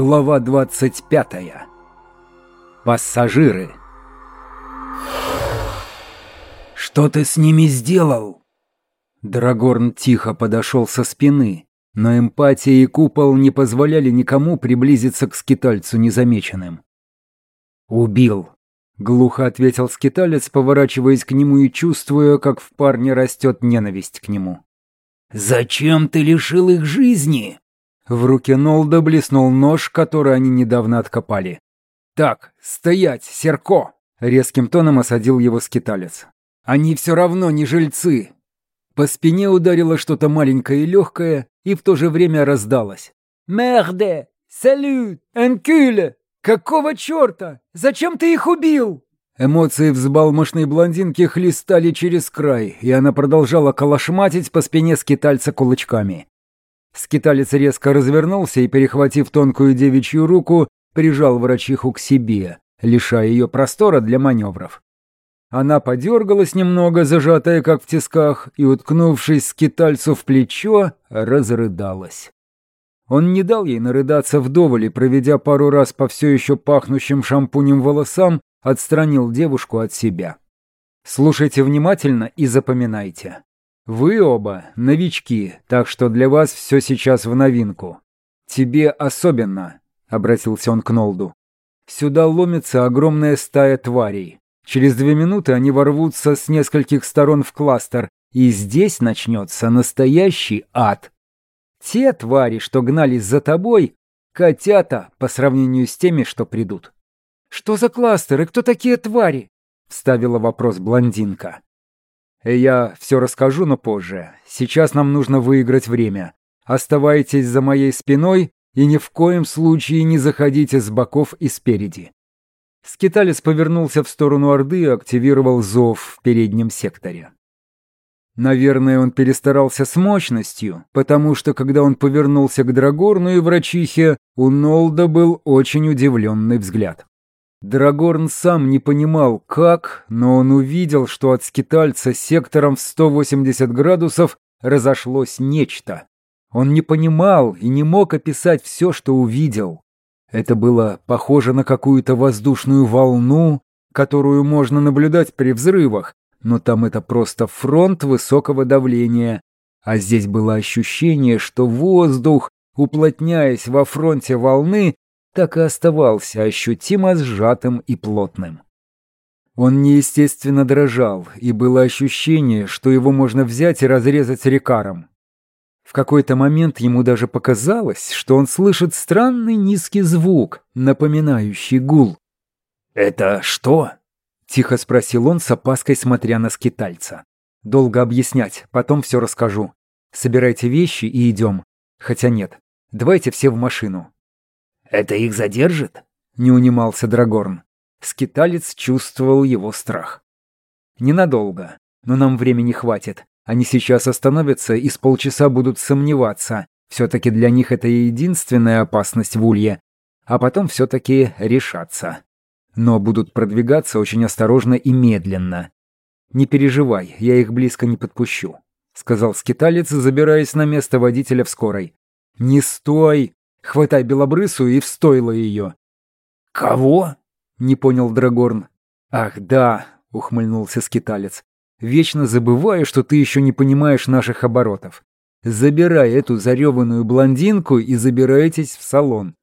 Глава 25. Пассажиры. «Что ты с ними сделал?» Драгорн тихо подошел со спины, но эмпатия и купол не позволяли никому приблизиться к скитальцу незамеченным. «Убил», — глухо ответил скиталец, поворачиваясь к нему и чувствуя, как в парне растет ненависть к нему. «Зачем ты лишил их жизни?» В руке Нолда блеснул нож, который они недавно откопали. «Так, стоять, Серко!» — резким тоном осадил его скиталец. «Они все равно не жильцы!» По спине ударило что-то маленькое и легкое, и в то же время раздалось. «Мерде! Салют! Энкюле! Какого черта? Зачем ты их убил?» Эмоции взбалмошной блондинки хлестали через край, и она продолжала колошматить по спине скитальца кулачками. Скиталец резко развернулся и, перехватив тонкую девичью руку, прижал врачиху к себе, лишая ее простора для маневров. Она подергалась немного, зажатая как в тисках, и, уткнувшись скитальцу в плечо, разрыдалась. Он не дал ей нарыдаться вдоволь и, проведя пару раз по все еще пахнущим шампунем волосам, отстранил девушку от себя. Слушайте внимательно и запоминайте. Вы оба новички, так что для вас все сейчас в новинку. Тебе особенно, обратился он к Нолду. Сюда ломится огромная стая тварей. Через две минуты они ворвутся с нескольких сторон в кластер, и здесь начнется настоящий ад. Те твари, что гнались за тобой, котята по сравнению с теми, что придут. «Что за кластер и кто такие твари?» — вставила вопрос блондинка. Я все расскажу, но позже. Сейчас нам нужно выиграть время. Оставайтесь за моей спиной и ни в коем случае не заходите с боков и спереди. Скиталец повернулся в сторону Орды и активировал зов в переднем секторе. Наверное, он перестарался с мощностью, потому что, когда он повернулся к Драгорну и врачихе, у Нолда был очень удивленный взгляд. Драгорн сам не понимал, как, но он увидел, что от скитальца сектором в 180 градусов разошлось нечто. Он не понимал и не мог описать все, что увидел. Это было похоже на какую-то воздушную волну, которую можно наблюдать при взрывах, но там это просто фронт высокого давления. А здесь было ощущение, что воздух, уплотняясь во фронте волны, так и оставался ощутимо сжатым и плотным. Он неестественно дрожал, и было ощущение, что его можно взять и разрезать рекаром. В какой-то момент ему даже показалось, что он слышит странный низкий звук, напоминающий гул. «Это что?» — тихо спросил он с опаской, смотря на скитальца. «Долго объяснять, потом все расскажу. Собирайте вещи и идем. Хотя нет, давайте все в машину. Это их задержит? Не унимался Драгорн. Скиталец чувствовал его страх. Ненадолго, но нам времени хватит. Они сейчас остановятся и с полчаса будут сомневаться. Все-таки для них это единственная опасность в Улье. А потом все-таки решаться. Но будут продвигаться очень осторожно и медленно. «Не переживай, я их близко не подпущу», — сказал скиталец, забираясь на место водителя в скорой. «Не стой!» Хватай белобрысую и встойла ее. «Кого?» — не понял Драгорн. «Ах, да!» — ухмыльнулся скиталец. «Вечно забываю, что ты еще не понимаешь наших оборотов. Забирай эту зареванную блондинку и забирайтесь в салон».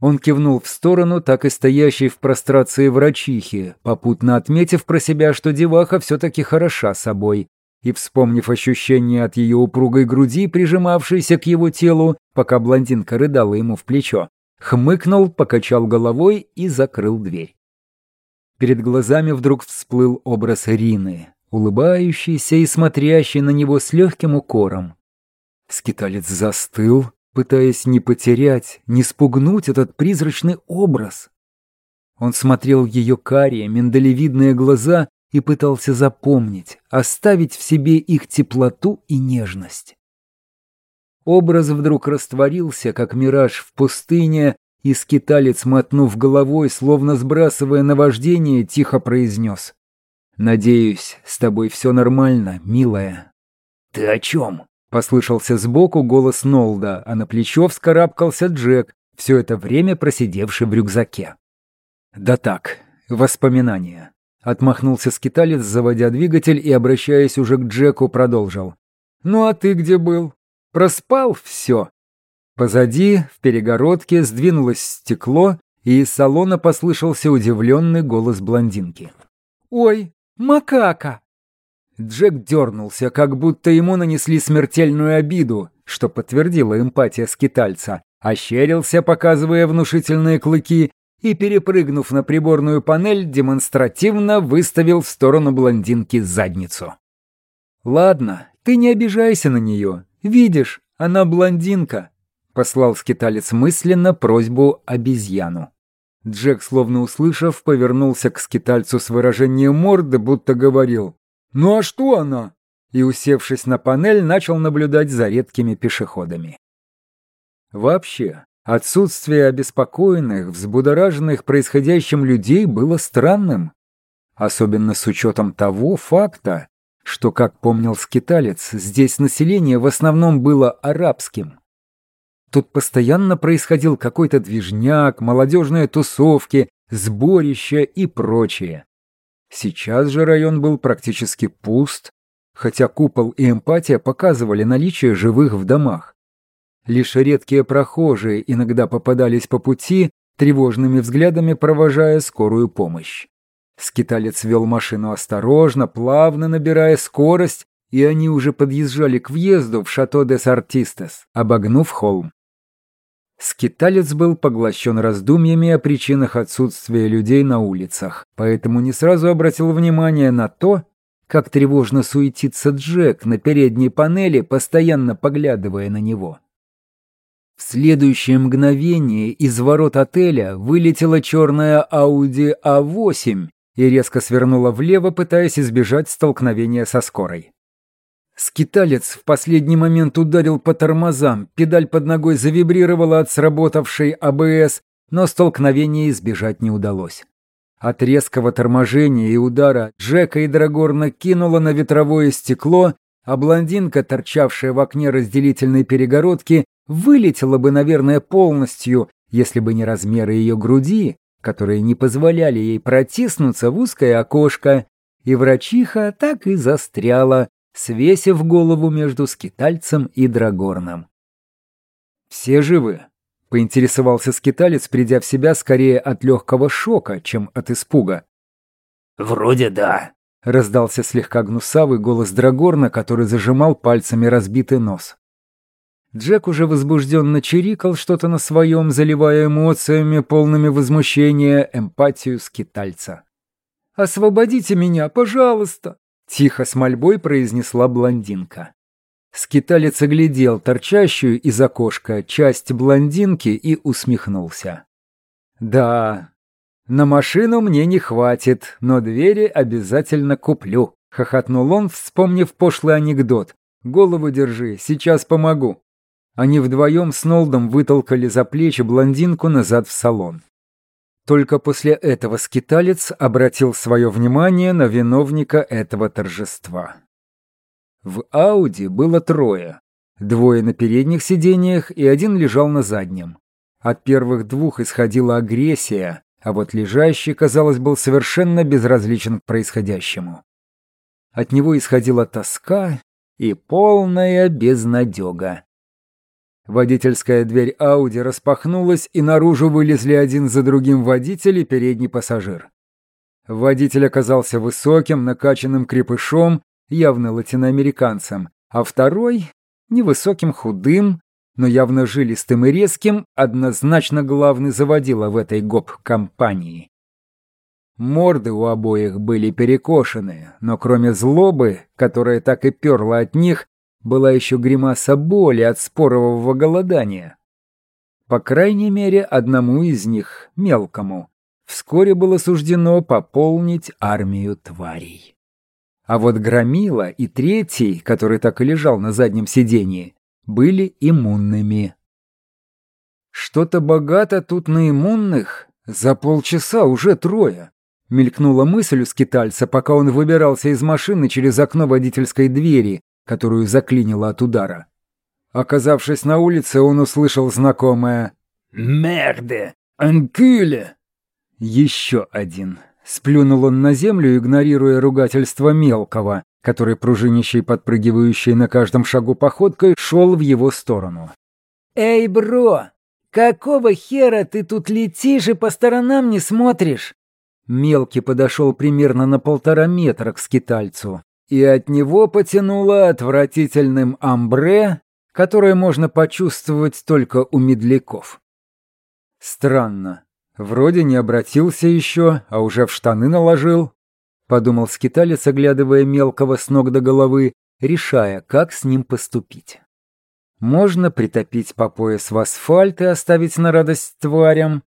Он кивнул в сторону, так и стоящей в прострации врачихи, попутно отметив про себя, что деваха все-таки хороша собой, и, вспомнив ощущение от ее упругой груди, прижимавшейся к его телу, пока блондинка рыдала ему в плечо, хмыкнул, покачал головой и закрыл дверь. Перед глазами вдруг всплыл образ Рины, улыбающийся и смотрящий на него с легким укором. Скиталец застыл, пытаясь не потерять, не спугнуть этот призрачный образ. Он смотрел в ее карие, миндалевидные глаза и пытался запомнить, оставить в себе их теплоту и нежность. Образ вдруг растворился, как мираж в пустыне, и скиталец, мотнув головой, словно сбрасывая наваждение, тихо произнес. «Надеюсь, с тобой все нормально, милая». «Ты о чем?» — послышался сбоку голос Нолда, а на плечо вскарабкался Джек, все это время просидевший в рюкзаке. Да так, воспоминания. Отмахнулся скиталец, заводя двигатель и, обращаясь уже к Джеку, продолжил. «Ну а ты где был? Проспал все?» Позади, в перегородке, сдвинулось стекло, и из салона послышался удивленный голос блондинки. «Ой, макака!» Джек дернулся, как будто ему нанесли смертельную обиду, что подтвердила эмпатия скитальца, ощерился, показывая внушительные клыки, и, перепрыгнув на приборную панель, демонстративно выставил в сторону блондинки задницу. «Ладно, ты не обижайся на нее. Видишь, она блондинка», — послал скиталец мысленно просьбу обезьяну. Джек, словно услышав, повернулся к скитальцу с выражением морды, будто говорил «Ну а что она?» и, усевшись на панель, начал наблюдать за редкими пешеходами. Вообще, отсутствие обеспокоенных, взбудораженных происходящим людей было странным, особенно с учетом того факта, что, как помнил скиталец, здесь население в основном было арабским. Тут постоянно происходил какой-то движняк, молодежные тусовки, сборища и прочее. Сейчас же район был практически пуст, хотя купол и эмпатия показывали наличие живых в домах. Лишь редкие прохожие иногда попадались по пути, тревожными взглядами провожая скорую помощь. Скиталец вел машину осторожно, плавно набирая скорость, и они уже подъезжали к въезду в шато дес Артистес, обогнув холм. Скиталец был поглощен раздумьями о причинах отсутствия людей на улицах, поэтому не сразу обратил внимание на то, как тревожно суетится Джек на передней панели, постоянно поглядывая на него. В следующее мгновение из ворот отеля вылетела черная Audi A8 и резко свернула влево, пытаясь избежать столкновения со скорой. Скиталец в последний момент ударил по тормозам, педаль под ногой завибрировала от сработавшей АБС, но столкновения избежать не удалось. От резкого торможения и удара Джека и Драгорна кинула на ветровое стекло, а блондинка, торчавшая в окне разделительной перегородки, вылетела бы, наверное, полностью, если бы не размеры ее груди, которые не позволяли ей протиснуться в узкое окошко, и врачиха так и застряла, свесив голову между скитальцем и драгорном. «Все живы?» — поинтересовался скиталец, придя в себя скорее от легкого шока, чем от испуга. «Вроде да», — раздался слегка гнусавый голос Драгорна, который зажимал пальцами разбитый нос. Джек уже возбужденно чирикал что-то на своем, заливая эмоциями, полными возмущения, эмпатию скитальца. «Освободите меня, пожалуйста!» — тихо с мольбой произнесла блондинка. Скиталец оглядел торчащую из окошка часть блондинки и усмехнулся. «Да, на машину мне не хватит, но двери обязательно куплю», — хохотнул он, вспомнив пошлый анекдот. «Голову держи, сейчас помогу». Они вдвоем с Нолдом вытолкали за плечи блондинку назад в салон. Только после этого скиталец обратил свое внимание на виновника этого торжества. В Ауди было трое. Двое на передних сиденьях и один лежал на заднем. От первых двух исходила агрессия, а вот лежащий, казалось, был совершенно безразличен к происходящему. От него исходила тоска и полная безнадега. Водительская дверь Ауди распахнулась, и наружу вылезли один за другим водитель и передний пассажир. Водитель оказался высоким, накачанным крепышом явно латиноамериканцем, а второй — невысоким, худым, но явно жилистым и резким, однозначно главный заводила в этой гоп-компании. Морды у обоих были перекошены, но кроме злобы, которая так и перла от них, была еще гримаса боли от спорового голодания. По крайней мере, одному из них, мелкому, вскоре было суждено пополнить армию тварей. А вот Громила и третий, который так и лежал на заднем сидении, были иммунными. «Что-то богато тут на иммунных? За полчаса уже трое!» Мелькнула мысль у скитальца, пока он выбирался из машины через окно водительской двери, которую заклинило от удара. Оказавшись на улице, он услышал знакомое Мерде! Анкюле!» Еще один. Сплюнул он на землю, игнорируя ругательство мелкого, который, пружинищий, подпрыгивающий на каждом шагу походкой, шел в его сторону. «Эй, бро, какого хера ты тут летишь и по сторонам не смотришь?» Мелкий подошел примерно на полтора метра к скитальцу, и от него потянуло отвратительным амбре, которое можно почувствовать только у медляков. Странно. Вроде не обратился еще, а уже в штаны наложил. Подумал скиталец, оглядывая мелкого с ног до головы, решая, как с ним поступить. Можно притопить по пояс в асфальт и оставить на радость тварям.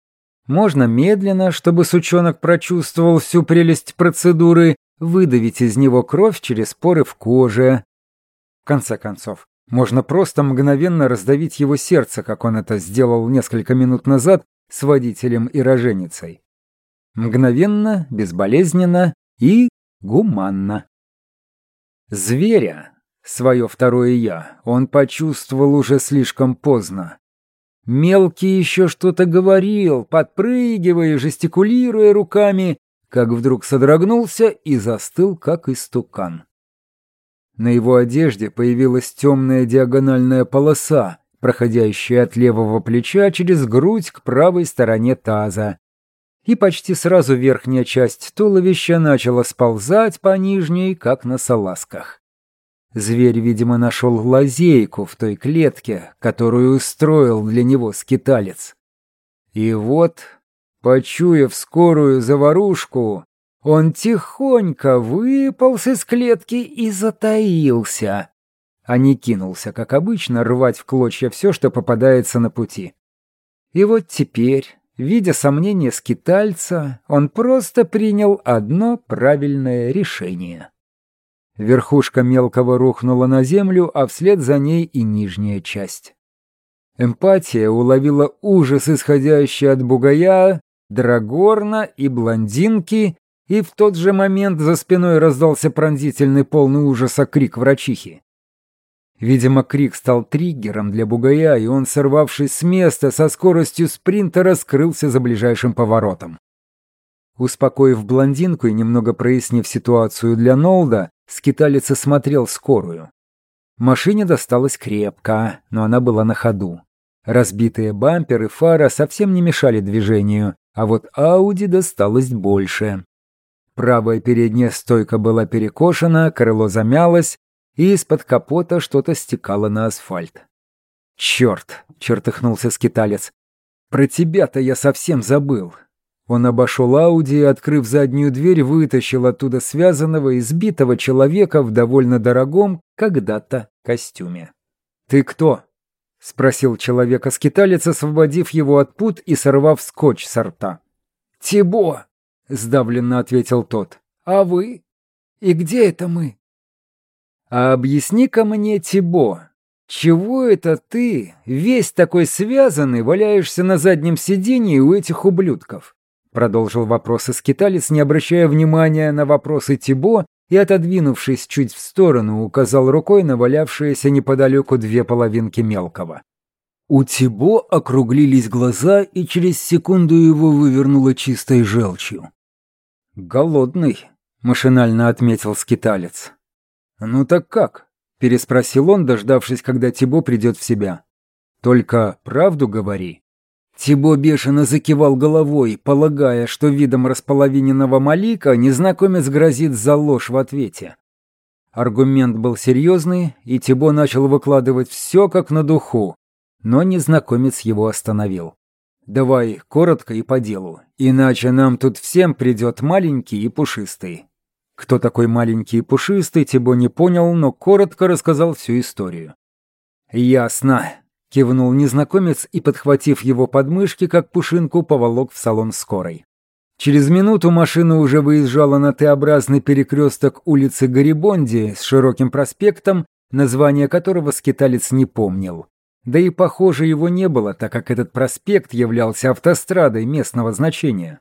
Можно медленно, чтобы сучонок прочувствовал всю прелесть процедуры, выдавить из него кровь через поры в коже. В конце концов, можно просто мгновенно раздавить его сердце, как он это сделал несколько минут назад с водителем и роженицей. Мгновенно, безболезненно и гуманно. Зверя, свое второе «я», он почувствовал уже слишком поздно. Мелкий еще что-то говорил, подпрыгивая, жестикулируя руками, как вдруг содрогнулся и застыл, как истукан. На его одежде появилась темная диагональная полоса, проходящая от левого плеча через грудь к правой стороне таза. И почти сразу верхняя часть туловища начала сползать по нижней, как на салазках. Зверь, видимо, нашел лазейку в той клетке, которую устроил для него скиталец. И вот, почуяв скорую заварушку, он тихонько выполз из клетки и затаился а не кинулся, как обычно, рвать в клочья все, что попадается на пути. И вот теперь, видя сомнения скитальца, он просто принял одно правильное решение. Верхушка мелкого рухнула на землю, а вслед за ней и нижняя часть. Эмпатия уловила ужас, исходящий от бугая, драгорна и блондинки, и в тот же момент за спиной раздался пронзительный полный ужаса крик врачихи. Видимо, крик стал триггером для бугая, и он, сорвавшись с места, со скоростью спринта раскрылся за ближайшим поворотом. Успокоив блондинку и немного прояснив ситуацию для Нолда, скиталец осмотрел скорую. Машине досталось крепко, но она была на ходу. Разбитые бамперы фара совсем не мешали движению, а вот Ауди досталось больше. Правая передняя стойка была перекошена, крыло замялось, и из-под капота что-то стекало на асфальт. «Черт!» — чертыхнулся скиталец. «Про тебя-то я совсем забыл». Он обошел Ауди и, открыв заднюю дверь, вытащил оттуда связанного, избитого человека в довольно дорогом, когда-то, костюме. «Ты кто?» — спросил человека-скиталец, освободив его от пут и сорвав скотч с рта. «Тибо!» — сдавленно ответил тот. «А вы? И где это мы?» А объясни-ка мне, Тибо, чего это ты, весь такой связанный, валяешься на заднем сиденье у этих ублюдков? Продолжил вопрос скиталец, не обращая внимания на вопросы Тибо и, отодвинувшись чуть в сторону, указал рукой на валявшиеся неподалеку две половинки мелкого. У Тибо округлились глаза, и через секунду его вывернуло чистой желчью. «Голодный», — машинально отметил скиталец. «Ну так как?» — переспросил он, дождавшись, когда Тибо придет в себя. «Только правду говори». Тибо бешено закивал головой, полагая, что видом располовиненного Малика незнакомец грозит за ложь в ответе. Аргумент был серьезный, и Тибо начал выкладывать все как на духу, но незнакомец его остановил. «Давай коротко и по делу, иначе нам тут всем придет маленький и пушистый. Кто такой маленький и пушистый, Тибо не понял, но коротко рассказал всю историю. «Ясно», — кивнул незнакомец и, подхватив его подмышки, как пушинку, поволок в салон скорой. Через минуту машина уже выезжала на Т-образный перекресток улицы Гарибонди с широким проспектом, название которого скиталец не помнил. Да и, похоже, его не было, так как этот проспект являлся автострадой местного значения.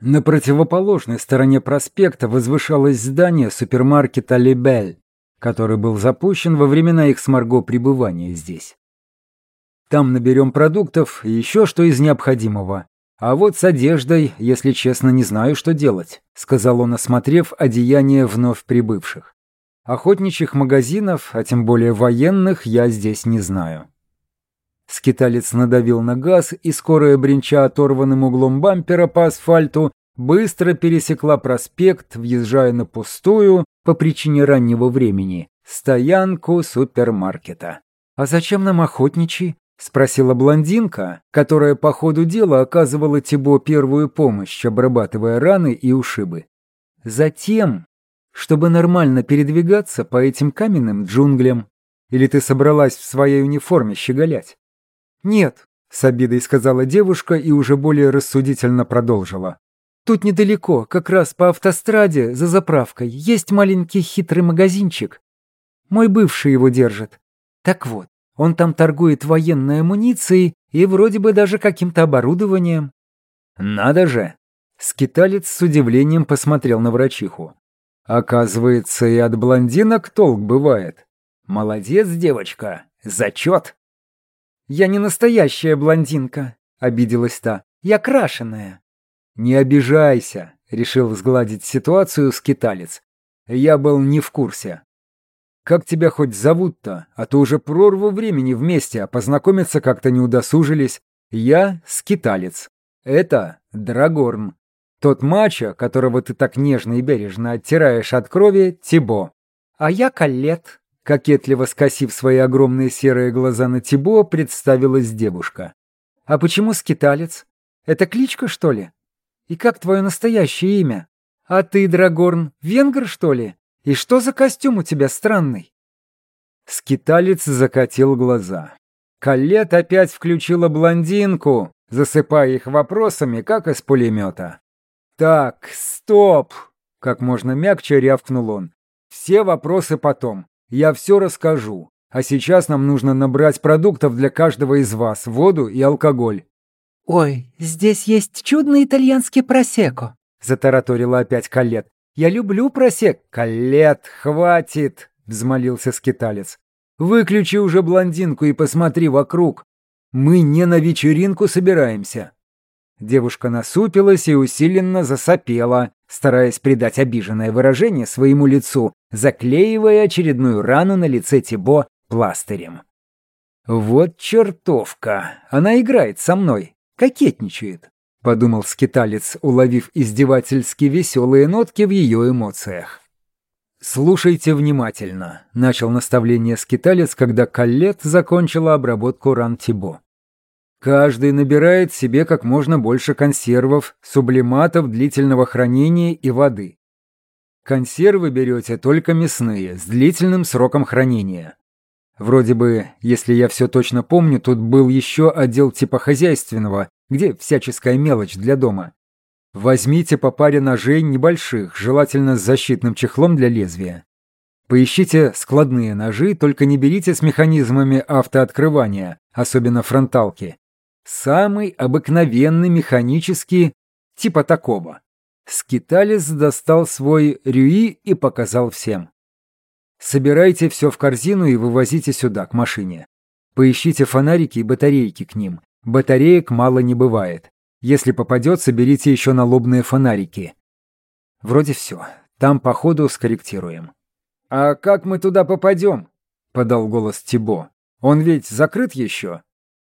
На противоположной стороне проспекта возвышалось здание супермаркета «Лебель», который был запущен во времена их с Марго пребывания здесь. Там наберем продуктов и еще что из необходимого. А вот с одеждой, если честно, не знаю, что делать», — сказал он, осмотрев одеяние вновь прибывших. «Охотничьих магазинов, а тем более военных, я здесь не знаю». Скиталец надавил на газ, и скорая бренча оторванным углом бампера по асфальту быстро пересекла проспект, въезжая на пустую, по причине раннего времени, стоянку супермаркета. «А зачем нам охотничий?» — спросила блондинка, которая по ходу дела оказывала Тибо первую помощь, обрабатывая раны и ушибы. «Затем, чтобы нормально передвигаться по этим каменным джунглям. Или ты собралась в своей униформе щеголять?» «Нет», — с обидой сказала девушка и уже более рассудительно продолжила. «Тут недалеко, как раз по автостраде, за заправкой, есть маленький хитрый магазинчик. Мой бывший его держит. Так вот, он там торгует военной амуницией и вроде бы даже каким-то оборудованием». «Надо же!» Скиталец с удивлением посмотрел на врачиху. «Оказывается, и от блондинок толк бывает. Молодец, девочка, зачет!» «Я не настоящая блондинка», — обиделась та. «Я крашеная». «Не обижайся», — решил сгладить ситуацию скиталец. «Я был не в курсе». «Как тебя хоть зовут-то? А то уже прорву времени вместе, а познакомиться как-то не удосужились. Я скиталец. Это Драгорн. Тот мачо, которого ты так нежно и бережно оттираешь от крови, Тибо. А я Калет, Кокетливо скосив свои огромные серые глаза на Тибо, представилась девушка. «А почему скиталец? Это кличка, что ли? И как твое настоящее имя? А ты, Драгорн, венгр, что ли? И что за костюм у тебя странный?» Скиталец закатил глаза. Калет опять включила блондинку, засыпая их вопросами, как из пулемета. «Так, стоп!» — как можно мягче рявкнул он. «Все вопросы потом. Я все расскажу. А сейчас нам нужно набрать продуктов для каждого из вас, воду и алкоголь». «Ой, здесь есть чудный итальянский просеко», — затараторила опять Калет. «Я люблю просек». «Калет, хватит!» — взмолился скиталец. «Выключи уже блондинку и посмотри вокруг. Мы не на вечеринку собираемся». Девушка насупилась и усиленно засопела, стараясь придать обиженное выражение своему лицу, заклеивая очередную рану на лице Тибо пластырем. «Вот чертовка! Она играет со мной, кокетничает», — подумал скиталец, уловив издевательски веселые нотки в ее эмоциях. «Слушайте внимательно», — начал наставление скиталец, когда Каллет закончила обработку ран Тибо. Каждый набирает себе как можно больше консервов, сублиматов длительного хранения и воды. Консервы берете только мясные, с длительным сроком хранения. Вроде бы, если я все точно помню, тут был еще отдел типа хозяйственного, где всяческая мелочь для дома. Возьмите по паре ножей небольших, желательно с защитным чехлом для лезвия. Поищите складные ножи, только не берите с механизмами автооткрывания, особенно фронталки. Самый обыкновенный механический, типа такого. Скиталец достал свой рюи и показал всем. Собирайте все в корзину и вывозите сюда, к машине. Поищите фонарики и батарейки к ним. Батареек мало не бывает. Если попадется, берите еще налобные фонарики. Вроде все. Там по ходу скорректируем. «А как мы туда попадем?» — подал голос Тибо. «Он ведь закрыт еще?»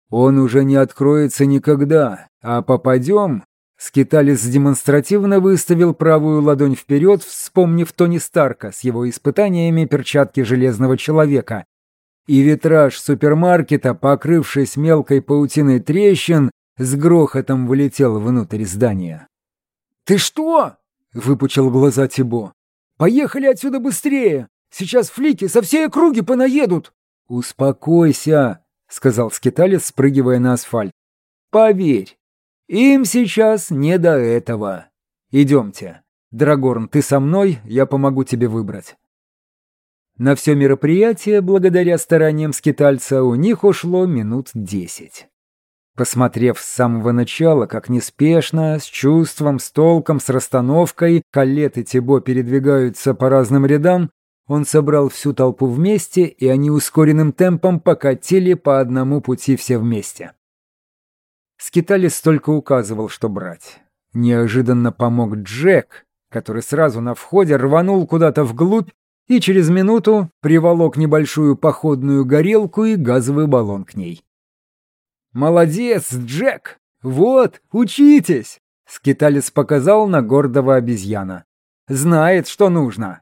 Он уже не откроется никогда, а попадем...» Скиталец демонстративно выставил правую ладонь вперед, вспомнив Тони Старка с его испытаниями перчатки Железного Человека. И витраж супермаркета, покрывшись мелкой паутиной трещин, с грохотом вылетел внутрь здания. «Ты что?» — выпучил глаза Тибо. «Поехали отсюда быстрее! Сейчас флики со всей округи понаедут!» «Успокойся!» — сказал скиталец, спрыгивая на асфальт. «Поверь, им сейчас не до этого. Идемте. Драгорн, ты со мной, я помогу тебе выбрать». На все мероприятие, благодаря стараниям скитальца, у них ушло минут десять. Посмотрев с самого начала, как неспешно, с чувством, с толком, с расстановкой, Калет и Тибо передвигаются по разным рядам, Он собрал всю толпу вместе, и они ускоренным темпом покатили по одному пути все вместе. Скиталец только указывал, что брать. Неожиданно помог Джек, который сразу на входе рванул куда-то вглубь и через минуту приволок небольшую походную горелку и газовый баллон к ней. «Молодец, Джек! Вот, учитесь!» Скиталец показал на гордого обезьяна. «Знает, что нужно!»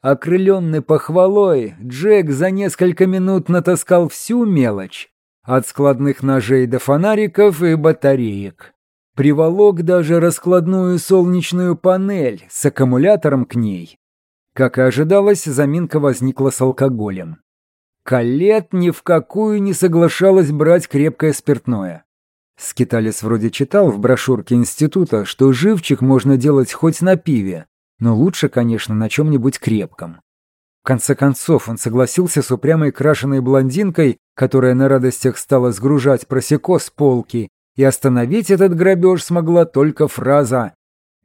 Окрыленный похвалой, Джек за несколько минут натаскал всю мелочь, от складных ножей до фонариков и батареек. Приволок даже раскладную солнечную панель с аккумулятором к ней. Как и ожидалось, заминка возникла с алкоголем. Калет ни в какую не соглашалась брать крепкое спиртное. Скиталец вроде читал в брошюрке института, что живчик можно делать хоть на пиве, но лучше, конечно, на чем-нибудь крепком. В конце концов, он согласился с упрямой крашеной блондинкой, которая на радостях стала сгружать просеко с полки, и остановить этот грабеж смогла только фраза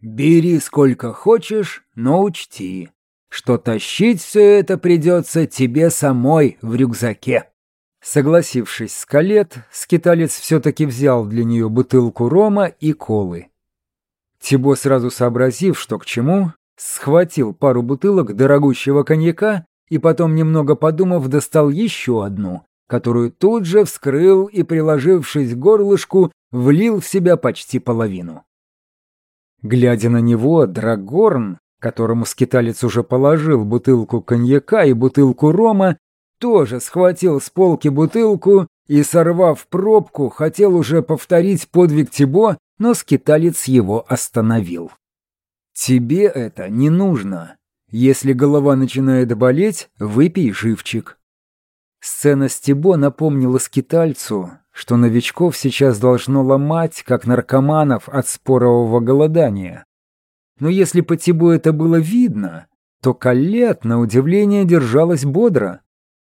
«Бери сколько хочешь, но учти, что тащить все это придется тебе самой в рюкзаке». Согласившись с Калет, скиталец все-таки взял для нее бутылку рома и колы. Тибо, сразу сообразив, что к чему, схватил пару бутылок дорогущего коньяка и потом, немного подумав, достал еще одну, которую тут же вскрыл и, приложившись к горлышку, влил в себя почти половину. Глядя на него, Драгорн, которому скиталец уже положил бутылку коньяка и бутылку рома, тоже схватил с полки бутылку и, сорвав пробку, хотел уже повторить подвиг Тибо, но скиталец его остановил. Тебе это не нужно. Если голова начинает болеть, выпей живчик. Сцена с Тибо напомнила скитальцу, что новичков сейчас должно ломать, как наркоманов от спорового голодания. Но если по Тибо это было видно, то Калет, на удивление, держалась бодро.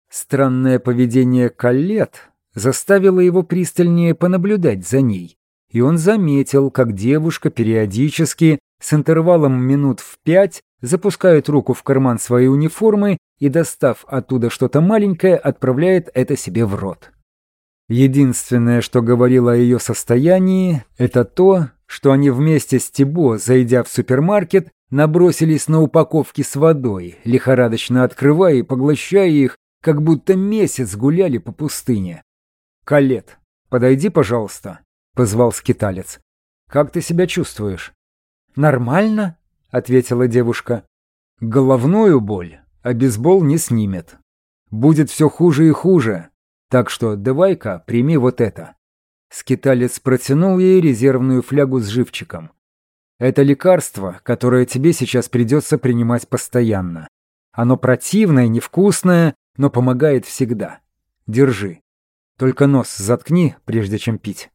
Странное поведение Калет заставило его пристальнее понаблюдать за ней, и он заметил, как девушка периодически с интервалом минут в пять запускает руку в карман своей униформы и, достав оттуда что-то маленькое, отправляет это себе в рот. Единственное, что говорило о ее состоянии, это то, что они вместе с Тибо, зайдя в супермаркет, набросились на упаковки с водой, лихорадочно открывая и поглощая их, как будто месяц гуляли по пустыне. «Калет, подойди, пожалуйста», — позвал скиталец. «Как ты себя чувствуешь?» «Нормально», — ответила девушка. «Головную боль, а бейсбол не снимет. Будет все хуже и хуже, так что давай-ка прими вот это». Скиталец протянул ей резервную флягу с живчиком. «Это лекарство, которое тебе сейчас придется принимать постоянно. Оно противное, невкусное, но помогает всегда. Держи. Только нос заткни, прежде чем пить».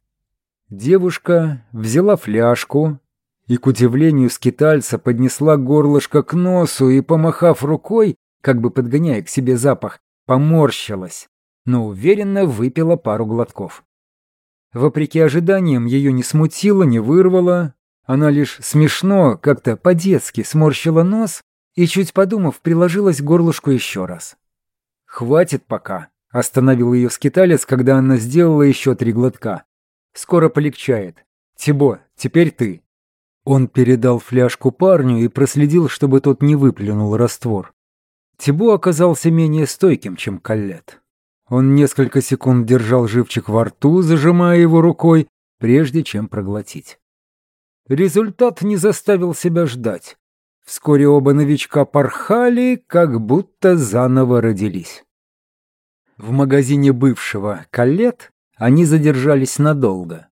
Девушка взяла фляжку, и, к удивлению скитальца, поднесла горлышко к носу и, помахав рукой, как бы подгоняя к себе запах, поморщилась, но уверенно выпила пару глотков. Вопреки ожиданиям, ее не смутило, не вырвало, она лишь смешно, как-то по-детски сморщила нос и, чуть подумав, приложилась к горлышку еще раз. «Хватит пока», — остановил ее скиталец, когда она сделала еще три глотка. «Скоро полегчает. Тибо, теперь ты». Он передал фляжку парню и проследил, чтобы тот не выплюнул раствор. Тибо оказался менее стойким, чем Каллет. Он несколько секунд держал живчик во рту, зажимая его рукой, прежде чем проглотить. Результат не заставил себя ждать. Вскоре оба новичка порхали, как будто заново родились. В магазине бывшего «Калет» они задержались надолго.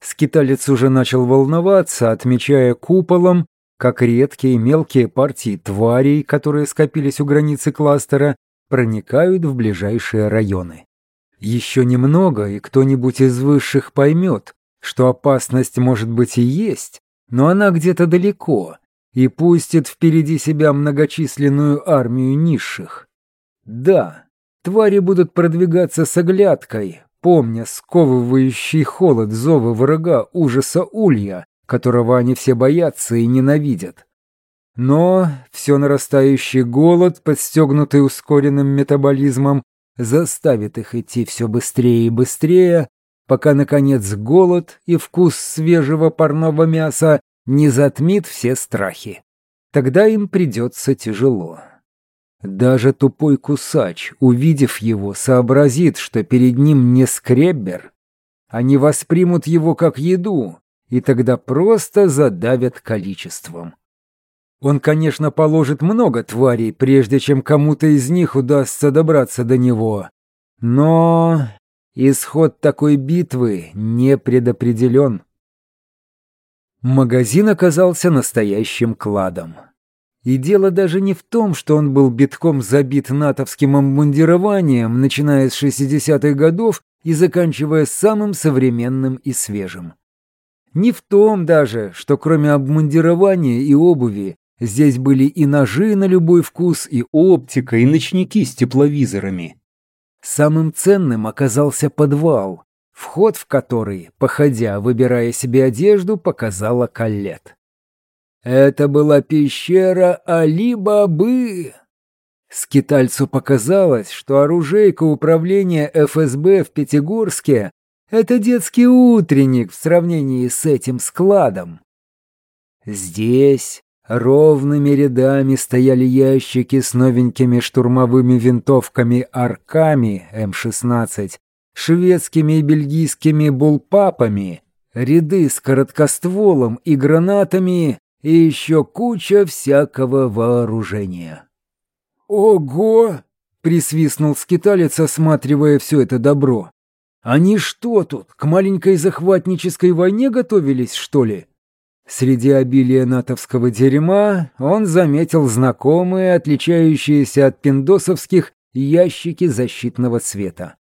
Скиталец уже начал волноваться, отмечая куполом, как редкие мелкие партии тварей, которые скопились у границы кластера, проникают в ближайшие районы. Еще немного, и кто-нибудь из высших поймет, что опасность может быть и есть, но она где-то далеко и пустит впереди себя многочисленную армию низших. Да, твари будут продвигаться с оглядкой, помня сковывающий холод зова врага ужаса Улья, которого они все боятся и ненавидят. Но все нарастающий голод, подстегнутый ускоренным метаболизмом, заставит их идти все быстрее и быстрее, пока, наконец, голод и вкус свежего парного мяса не затмит все страхи. Тогда им придется тяжело. Даже тупой кусач, увидев его, сообразит, что перед ним не скреббер. Они воспримут его как еду, и тогда просто задавят количеством. Он, конечно, положит много тварей, прежде чем кому-то из них удастся добраться до него. Но исход такой битвы не предопределен. Магазин оказался настоящим кладом. И дело даже не в том, что он был битком забит натовским обмундированием, начиная с 60-х годов и заканчивая самым современным и свежим. Не в том даже, что кроме обмундирования и обуви, здесь были и ножи на любой вкус, и оптика, и ночники с тепловизорами. Самым ценным оказался подвал, вход в который, походя, выбирая себе одежду, показала Каллет. Это была пещера Али-Бабы. Скитальцу показалось, что оружейка управления ФСБ в Пятигорске — это детский утренник в сравнении с этим складом. Здесь ровными рядами стояли ящики с новенькими штурмовыми винтовками «Арками» М-16, шведскими и бельгийскими булпапами, ряды с короткостволом и гранатами и еще куча всякого вооружения. «Ого!» — присвистнул скиталец, осматривая все это добро. «Они что тут, к маленькой захватнической войне готовились, что ли?» Среди обилия натовского дерьма он заметил знакомые, отличающиеся от пиндосовских, ящики защитного цвета.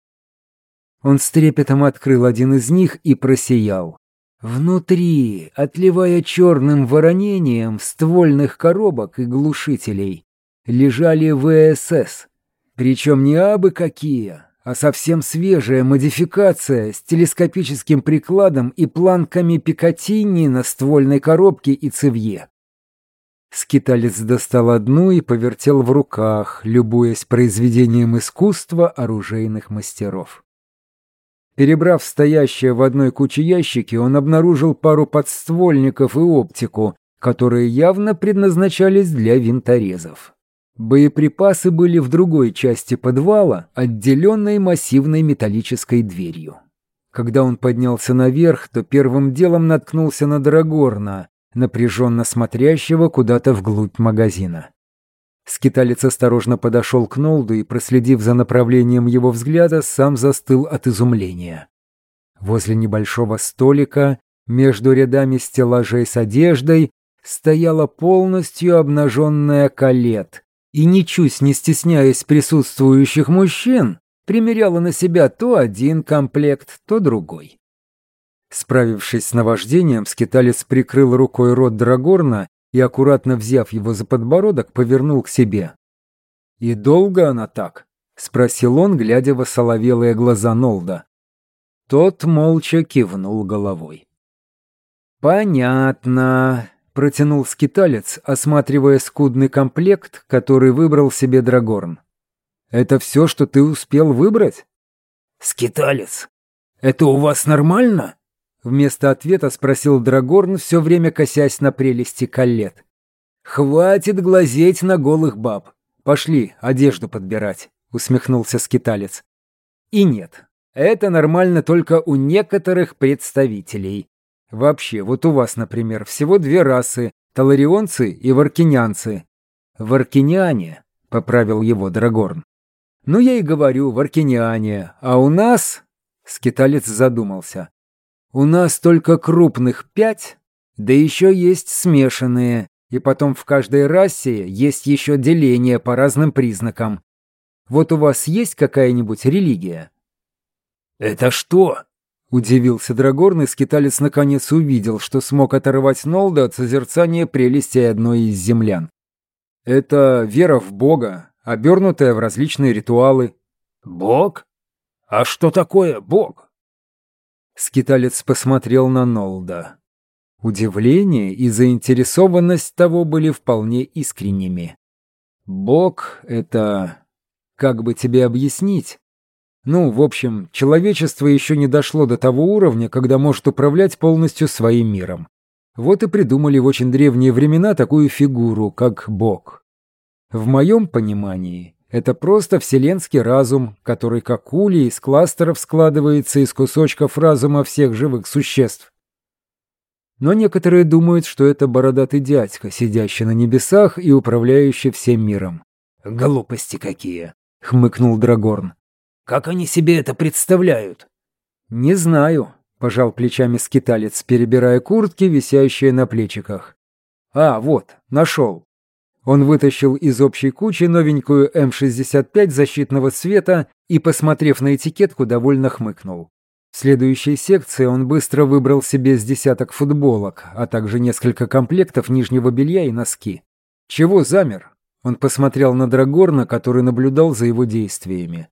Он с трепетом открыл один из них и просиял. Внутри, отливая черным воронением ствольных коробок и глушителей, лежали ВСС. Причем не абы какие, а совсем свежая модификация с телескопическим прикладом и планками Пикатини на ствольной коробке и цевье. Скиталец достал одну и повертел в руках, любуясь произведением искусства оружейных мастеров. Перебрав стоящие в одной куче ящики, он обнаружил пару подствольников и оптику, которые явно предназначались для винторезов. Боеприпасы были в другой части подвала, отделенной массивной металлической дверью. Когда он поднялся наверх, то первым делом наткнулся на Драгорна, напряженно смотрящего куда-то вглубь магазина. Скиталец осторожно подошел к Нолду и, проследив за направлением его взгляда, сам застыл от изумления. Возле небольшого столика, между рядами стеллажей с одеждой, стояла полностью обнаженная калет и, ничуть не стесняясь присутствующих мужчин, примеряла на себя то один комплект, то другой. Справившись с наваждением, скиталец прикрыл рукой рот Драгорна и, аккуратно взяв его за подбородок, повернул к себе. «И долго она так?» — спросил он, глядя в осоловелые глаза Нолда. Тот молча кивнул головой. «Понятно», — протянул скиталец, осматривая скудный комплект, который выбрал себе Драгорн. «Это все, что ты успел выбрать?» «Скиталец, это у вас нормально?» Вместо ответа спросил Драгорн, все время косясь на прелести коллет. «Хватит глазеть на голых баб. Пошли одежду подбирать», — усмехнулся скиталец. «И нет, это нормально только у некоторых представителей. Вообще, вот у вас, например, всего две расы — таларионцы и варкинянцы. Варкиняне», — поправил его Драгорн. «Ну, я и говорю, варкиняне, а у нас...» — скиталец задумался. У нас только крупных пять, да еще есть смешанные, и потом в каждой расе есть еще деление по разным признакам. Вот у вас есть какая-нибудь религия?» «Это что?» — удивился Драгорный, скиталец наконец увидел, что смог оторвать Нолда от созерцания прелестей одной из землян. «Это вера в Бога, обернутая в различные ритуалы». «Бог? А что такое Бог?» Скиталец посмотрел на Нолда. Удивление и заинтересованность того были вполне искренними. Бог — это... как бы тебе объяснить? Ну, в общем, человечество еще не дошло до того уровня, когда может управлять полностью своим миром. Вот и придумали в очень древние времена такую фигуру, как Бог. В моем понимании, это просто вселенский разум, который как улей из кластеров складывается из кусочков разума всех живых существ. Но некоторые думают, что это бородатый дядька, сидящий на небесах и управляющий всем миром. «Глупости какие!» — хмыкнул Драгорн. «Как они себе это представляют?» «Не знаю», — пожал плечами скиталец, перебирая куртки, висящие на плечиках. «А, вот, нашел». Он вытащил из общей кучи новенькую М-65 защитного цвета и, посмотрев на этикетку, довольно хмыкнул. В следующей секции он быстро выбрал себе с десяток футболок, а также несколько комплектов нижнего белья и носки. «Чего замер?» Он посмотрел на Драгорна, который наблюдал за его действиями.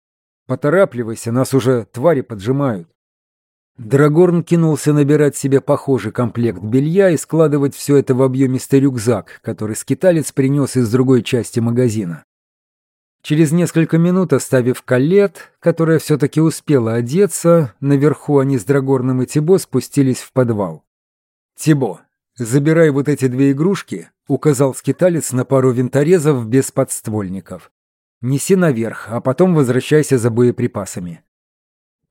«Поторапливайся, нас уже твари поджимают». Драгорн кинулся набирать себе похожий комплект белья и складывать все это в объемистый рюкзак, который скиталец принес из другой части магазина. Через несколько минут, оставив Калет, которая все-таки успела одеться, наверху они с Драгорным и Тибо спустились в подвал. «Тибо, забирай вот эти две игрушки», — указал скиталец на пару винторезов без подствольников. «Неси наверх, а потом возвращайся за боеприпасами».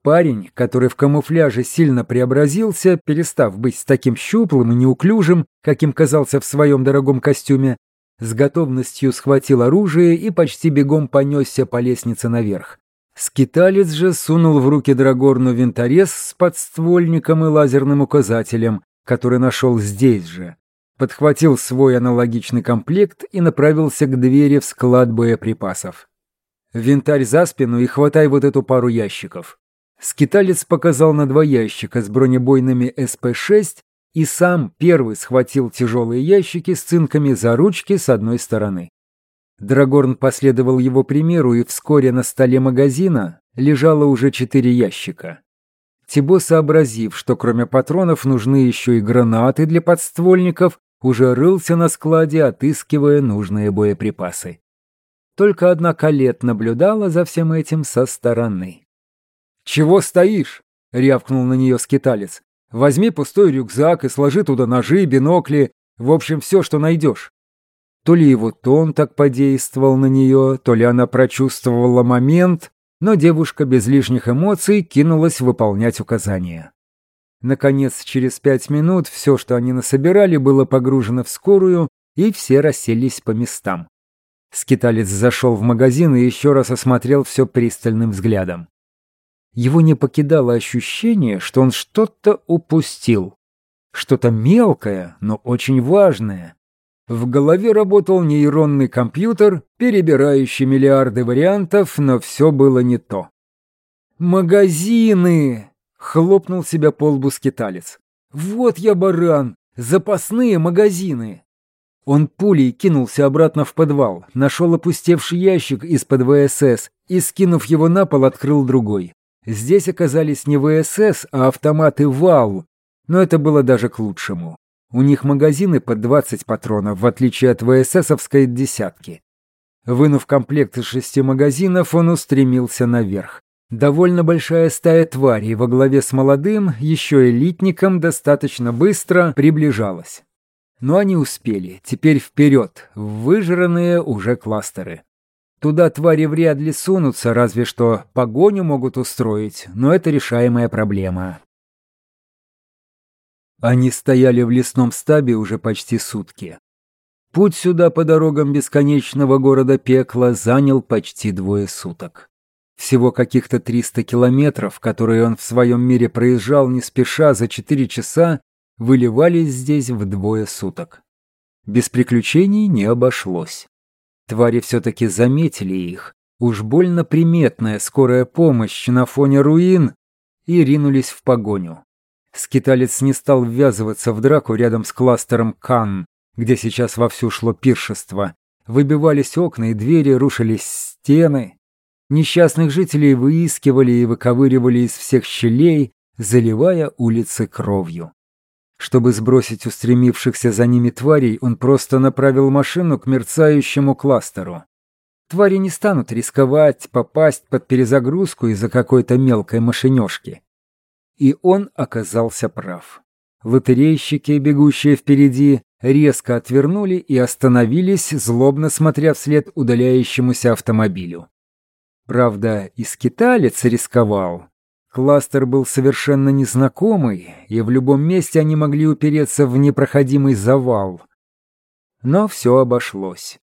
Парень, который в камуфляже сильно преобразился, перестав быть таким щуплым и неуклюжим, каким казался в своем дорогом костюме, с готовностью схватил оружие и почти бегом понесся по лестнице наверх. Скиталец же сунул в руки Драгорну винторез с подствольником и лазерным указателем, который нашел здесь же. Подхватил свой аналогичный комплект и направился к двери в склад боеприпасов. «Винтарь за спину и хватай вот эту пару ящиков». Скиталец показал на два ящика с бронебойными СП-6 и сам первый схватил тяжелые ящики с цинками за ручки с одной стороны. Драгорн последовал его примеру, и вскоре на столе магазина лежало уже четыре ящика. Тибо, сообразив, что кроме патронов нужны еще и гранаты для подствольников, уже рылся на складе, отыскивая нужные боеприпасы. Только одна Калет наблюдала за всем этим со стороны. «Чего стоишь?» — рявкнул на нее скиталец. Возьми пустой рюкзак и сложи туда ножи, бинокли, в общем, все, что найдешь. То ли его тон так подействовал на нее, то ли она прочувствовала момент, но девушка без лишних эмоций кинулась выполнять указания. Наконец, через пять минут все, что они насобирали, было погружено в скорую, и все расселись по местам. Скиталец зашел в магазин и еще раз осмотрел все пристальным взглядом. Его не покидало ощущение, что он что-то упустил. Что-то мелкое, но очень важное. В голове работал нейронный компьютер, перебирающий миллиарды вариантов, но все было не то. «Магазины!» — хлопнул себя по лбу скиталец. «Вот я баран! Запасные магазины!» Он пулей кинулся обратно в подвал, нашел опустевший ящик из-под ВСС и, скинув его на пол, открыл другой. Здесь оказались не ВСС, а автоматы ВАЛ, но это было даже к лучшему. У них магазины под 20 патронов, в отличие от ВССовской десятки. Вынув комплект из шести магазинов, он устремился наверх. Довольно большая стая тварей во главе с молодым, еще элитником, достаточно быстро приближалась. Но они успели. Теперь вперед, в выжранные уже кластеры. Туда твари вряд ли сунутся, разве что погоню могут устроить, но это решаемая проблема. Они стояли в лесном стабе уже почти сутки. Путь сюда по дорогам бесконечного города пекла занял почти двое суток. Всего каких-то 300 километров, которые он в своем мире проезжал не спеша за 4 часа, выливались здесь вдвое суток. Без приключений не обошлось. Твари все-таки заметили их, уж больно приметная скорая помощь на фоне руин, и ринулись в погоню. Скиталец не стал ввязываться в драку рядом с кластером Кан, где сейчас вовсю шло пиршество. Выбивались окна и двери, рушились стены. Несчастных жителей выискивали и выковыривали из всех щелей, заливая улицы кровью. Чтобы сбросить устремившихся за ними тварей, он просто направил машину к мерцающему кластеру. Твари не станут рисковать попасть под перезагрузку из-за какой-то мелкой машинёшки. И он оказался прав. Лотерейщики, бегущие впереди, резко отвернули и остановились, злобно смотря вслед удаляющемуся автомобилю. Правда, и скиталец рисковал. Кластер был совершенно незнакомый, и в любом месте они могли упереться в непроходимый завал. Но все обошлось.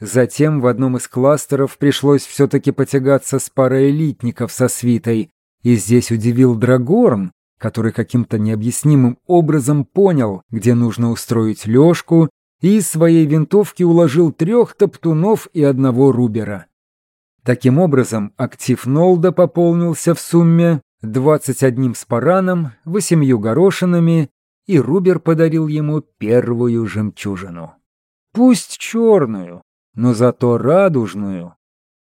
Затем в одном из кластеров пришлось все-таки потягаться с парой элитников со свитой, и здесь удивил Драгорн, который каким-то необъяснимым образом понял, где нужно устроить лёжку, и из своей винтовки уложил трех топтунов и одного рубера. Таким образом, актив Нолда пополнился в сумме 21 спараном, восемью горошинами, и Рубер подарил ему первую жемчужину. Пусть черную, но зато радужную.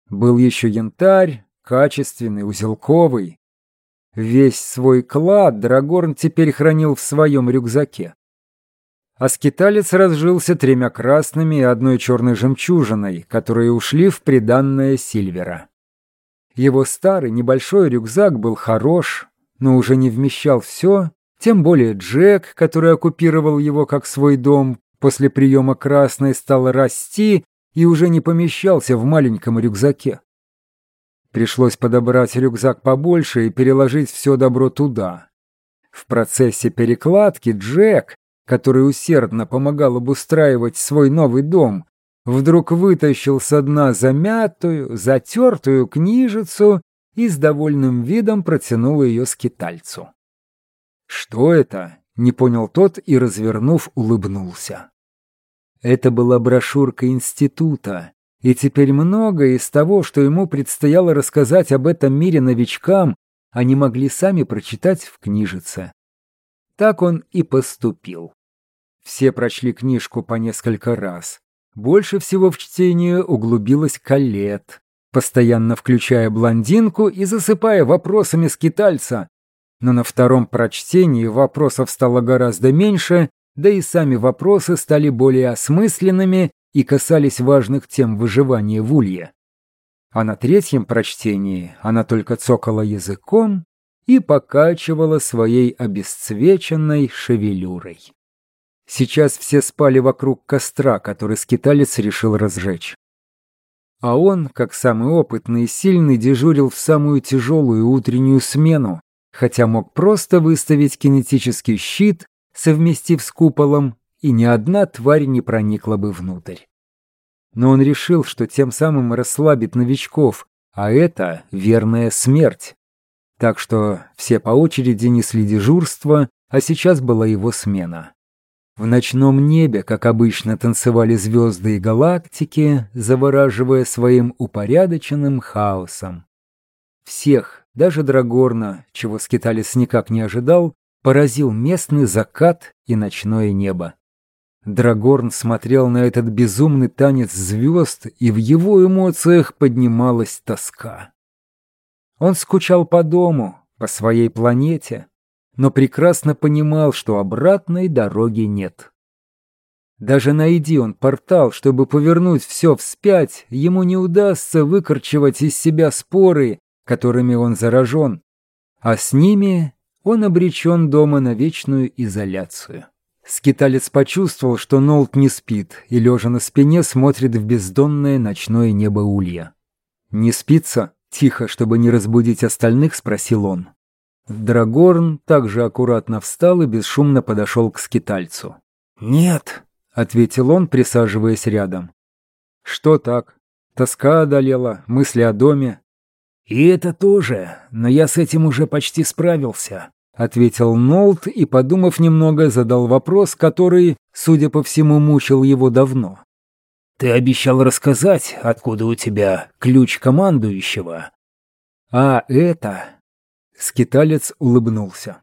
Был еще янтарь, качественный, узелковый. Весь свой клад Драгорн теперь хранил в своем рюкзаке. А скиталец разжился тремя красными и одной черной жемчужиной, которые ушли в приданное Сильвера. Его старый небольшой рюкзак был хорош, но уже не вмещал все, тем более Джек, который оккупировал его как свой дом, после приема красной стал расти и уже не помещался в маленьком рюкзаке. Пришлось подобрать рюкзак побольше и переложить все добро туда. В процессе перекладки Джек, который усердно помогал обустраивать свой новый дом, вдруг вытащил со дна замятую, затертую книжицу и с довольным видом протянул ее скитальцу. «Что это?» — не понял тот и, развернув, улыбнулся. Это была брошюрка института, и теперь многое из того, что ему предстояло рассказать об этом мире новичкам, они могли сами прочитать в книжице. Так он и поступил. Все прочли книжку по несколько раз. Больше всего в чтение углубилась Калет, постоянно включая блондинку и засыпая вопросами скитальца. Но на втором прочтении вопросов стало гораздо меньше, да и сами вопросы стали более осмысленными и касались важных тем выживания в улье. А на третьем прочтении она только цокала языком и покачивала своей обесцвеченной шевелюрой. Сейчас все спали вокруг костра, который скиталец решил разжечь. А он, как самый опытный и сильный, дежурил в самую тяжелую утреннюю смену, хотя мог просто выставить кинетический щит, совместив с куполом, и ни одна тварь не проникла бы внутрь. Но он решил, что тем самым расслабит новичков, а это верная смерть. Так что все по очереди несли дежурство, а сейчас была его смена. В ночном небе, как обычно, танцевали звезды и галактики, завораживая своим упорядоченным хаосом. Всех, даже Драгорна, чего скиталец никак не ожидал, поразил местный закат и ночное небо. Драгорн смотрел на этот безумный танец звезд, и в его эмоциях поднималась тоска. Он скучал по дому, по своей планете, но прекрасно понимал, что обратной дороги нет. Даже найди он портал, чтобы повернуть все вспять, ему не удастся выкорчевать из себя споры, которыми он заражен, а с ними он обречен дома на вечную изоляцию. Скиталец почувствовал, что Нолт не спит, и, лежа на спине, смотрит в бездонное ночное небо улья. «Не спится?» — тихо, чтобы не разбудить остальных, спросил он. Драгорн также аккуратно встал и бесшумно подошел к скитальцу. «Нет», — ответил он, присаживаясь рядом. «Что так? Тоска одолела, мысли о доме?» «И это тоже, но я с этим уже почти справился. — ответил Нолт и, подумав немного, задал вопрос, который, судя по всему, мучил его давно. «Ты обещал рассказать, откуда у тебя ключ командующего?» «А это...» — скиталец улыбнулся.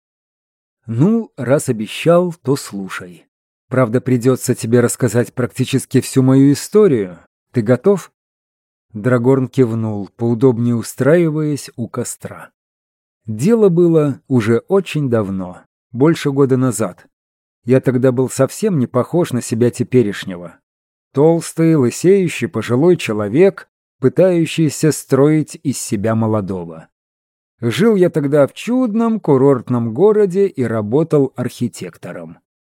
«Ну, раз обещал, то слушай. Правда, придется тебе рассказать практически всю мою историю. Ты готов?» Драгорн кивнул, поудобнее устраиваясь у костра. Дело было уже очень давно, больше года назад. Я тогда был совсем не похож на себя теперешнего. Толстый, лысеющий пожилой человек, пытающийся строить из себя молодого. Жил я тогда в чудном курортном городе и работал архитектором.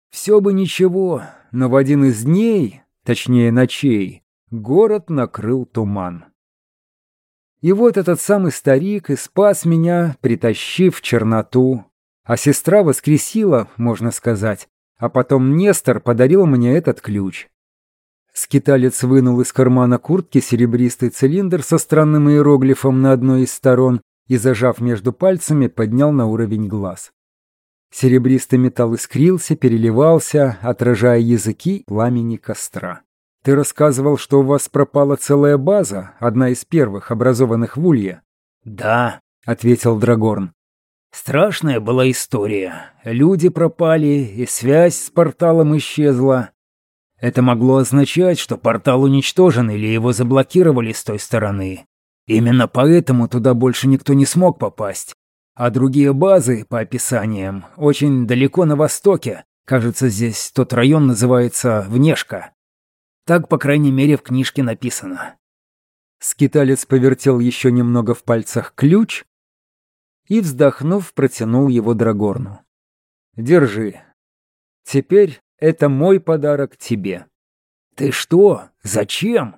Все бы ничего, но в один из дней, точнее ночей, город накрыл туман. И вот этот самый старик и спас меня, притащив черноту. А сестра воскресила, можно сказать, а потом Нестор подарил мне этот ключ. Скиталец вынул из кармана куртки серебристый цилиндр со странным иероглифом на одной из сторон и, зажав между пальцами, поднял на уровень глаз. Серебристый металл искрился, переливался, отражая языки пламени костра. «Ты рассказывал, что у вас пропала целая база, одна из первых, образованных в Улье?» «Да», — ответил Драгорн. «Страшная была история. Люди пропали, и связь с порталом исчезла. Это могло означать, что портал уничтожен или его заблокировали с той стороны. Именно поэтому туда больше никто не смог попасть. А другие базы, по описаниям, очень далеко на востоке. Кажется, здесь тот район называется Внешка. Так, по крайней мере, в книжке написано. Скиталец повертел еще немного в пальцах ключ и, вздохнув, протянул его Драгорну. «Держи. Теперь это мой подарок тебе». «Ты что? Зачем?»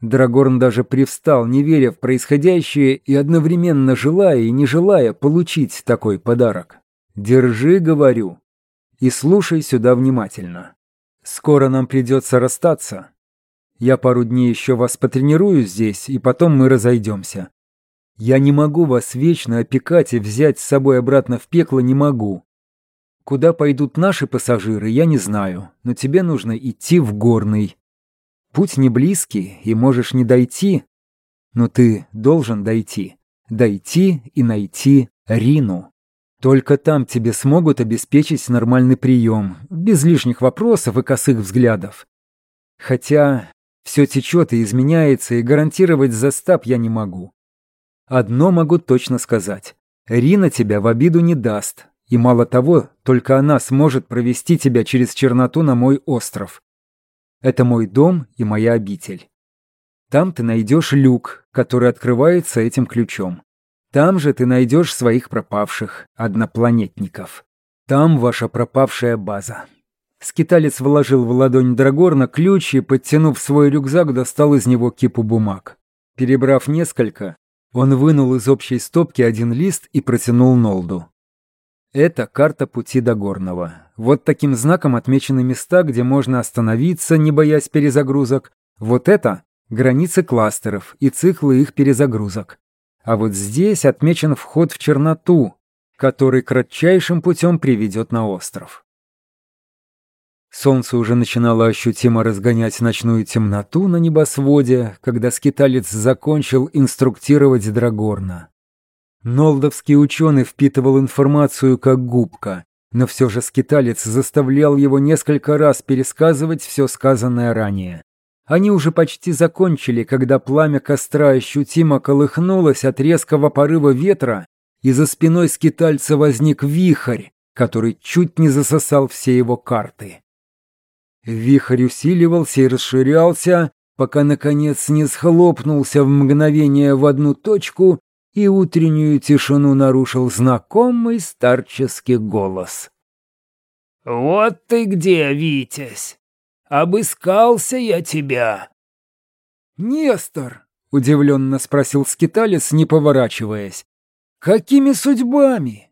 Драгорн даже привстал, не веря в происходящее и одновременно желая и не желая получить такой подарок. «Держи, — говорю, — и слушай сюда внимательно. Скоро нам придется расстаться. Я пару дней еще вас потренирую здесь, и потом мы разойдемся. Я не могу вас вечно опекать и взять с собой обратно в пекло не могу. Куда пойдут наши пассажиры, я не знаю, но тебе нужно идти в горный. Путь не близкий, и можешь не дойти, но ты должен дойти. Дойти и найти Рину. Только там тебе смогут обеспечить нормальный прием, без лишних вопросов и косых взглядов. Хотя все течет и изменяется, и гарантировать застап я не могу. Одно могу точно сказать. Рина тебя в обиду не даст, и мало того, только она сможет провести тебя через черноту на мой остров. Это мой дом и моя обитель. Там ты найдешь люк, который открывается этим ключом. Там же ты найдешь своих пропавших, однопланетников. Там ваша пропавшая база. Скиталец вложил в ладонь Драгорна ключ и, подтянув свой рюкзак, достал из него кипу бумаг. Перебрав несколько, он вынул из общей стопки один лист и протянул Нолду. Это карта пути до Горного. Вот таким знаком отмечены места, где можно остановиться, не боясь перезагрузок. Вот это — границы кластеров и циклы их перезагрузок. А вот здесь отмечен вход в черноту, который кратчайшим путем приведет на остров. Солнце уже начинало ощутимо разгонять ночную темноту на небосводе, когда скиталец закончил инструктировать Драгорна. Нолдовский ученый впитывал информацию как губка, но все же скиталец заставлял его несколько раз пересказывать все сказанное ранее. Они уже почти закончили, когда пламя костра ощутимо колыхнулось от резкого порыва ветра, и за спиной скитальца возник вихрь, который чуть не засосал все его карты. Вихрь усиливался и расширялся, пока, наконец, не схлопнулся в мгновение в одну точку и утреннюю тишину нарушил знакомый старческий голос. «Вот ты где, Витязь! Обыскался я тебя!» «Нестор!» — удивленно спросил скиталец, не поворачиваясь. «Какими судьбами?»